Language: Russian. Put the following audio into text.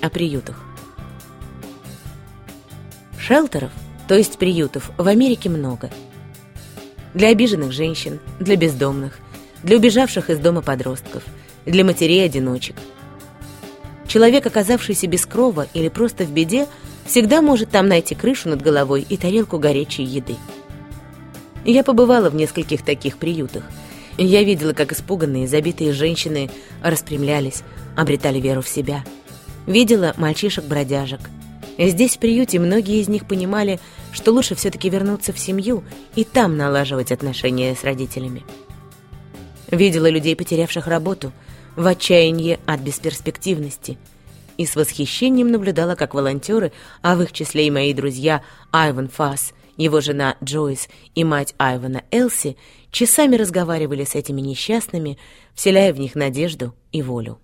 о приютах. Шелтеров, то есть приютов, в Америке много. Для обиженных женщин, для бездомных, для убежавших из дома подростков, для матерей-одиночек. Человек, оказавшийся без крова или просто в беде, всегда может там найти крышу над головой и тарелку горячей еды. Я побывала в нескольких таких приютах. Я видела, как испуганные, забитые женщины распрямлялись, обретали веру в себя. Видела мальчишек-бродяжек. Здесь, в приюте, многие из них понимали, что лучше все-таки вернуться в семью и там налаживать отношения с родителями. Видела людей, потерявших работу, в отчаянии от бесперспективности. И с восхищением наблюдала, как волонтеры, а в их числе и мои друзья Айван Фасс, его жена Джойс и мать Айвана Элси, часами разговаривали с этими несчастными, вселяя в них надежду и волю.